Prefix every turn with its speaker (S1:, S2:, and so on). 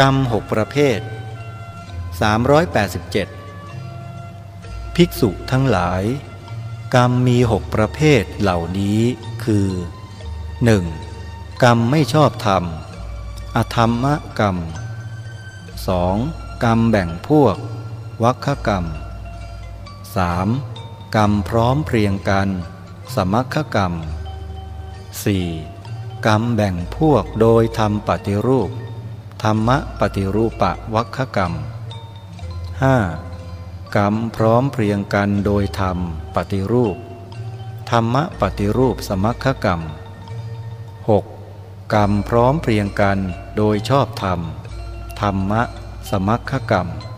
S1: กรรมหกประเภท 387 ภิกษุทั้งหลาย กรรมมีหกประเภทเหล่านี้คือ 1. กรรมไม่ชอบธรรม อธรรมกรรม 2. กรรมแบ่งพวก วัคกรรม 3. กรรมพร้อมเพรียงกัน สมัคคกรรม 4. กรรมแบ่งพวกโดยทำปฏิรูป ธรรมปฏิรูปะวัคกรรม 5. กรรมพร้อมเพรียงกันโดยธรรมปฏิรูป ธรรมปฏิรูปสมัคกรรม 6. กรรมพร้อมเพรียงกันโดยชอบธรรม ธรรมะสมัคคกรรม 7.